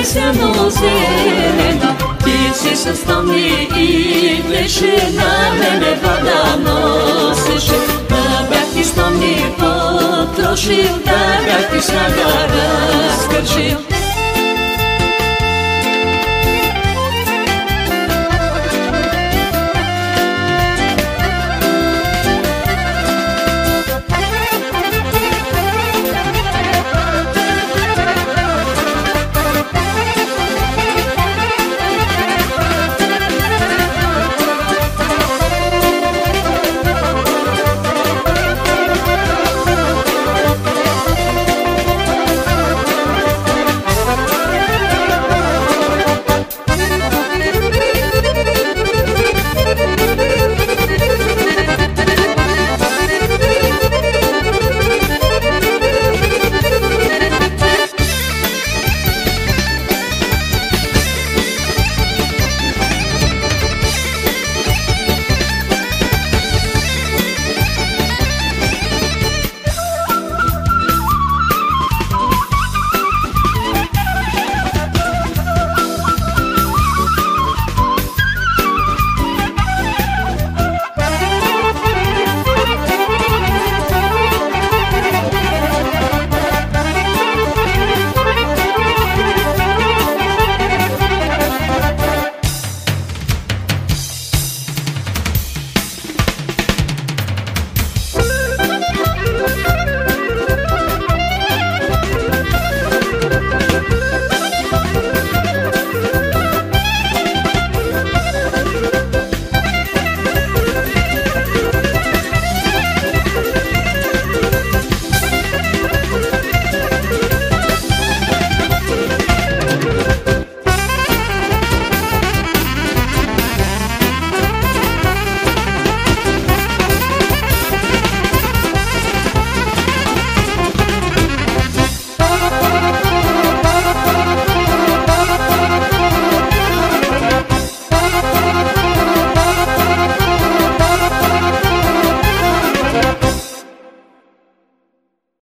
весело зелена, ти си с тъмни идеше на мене вода носеше. Да бях ти потрошил, да бях ти снага разкършил.